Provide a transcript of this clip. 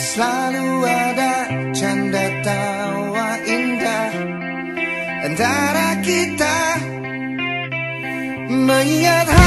Selalu ada canda tawa indah Antara kita. Mengingat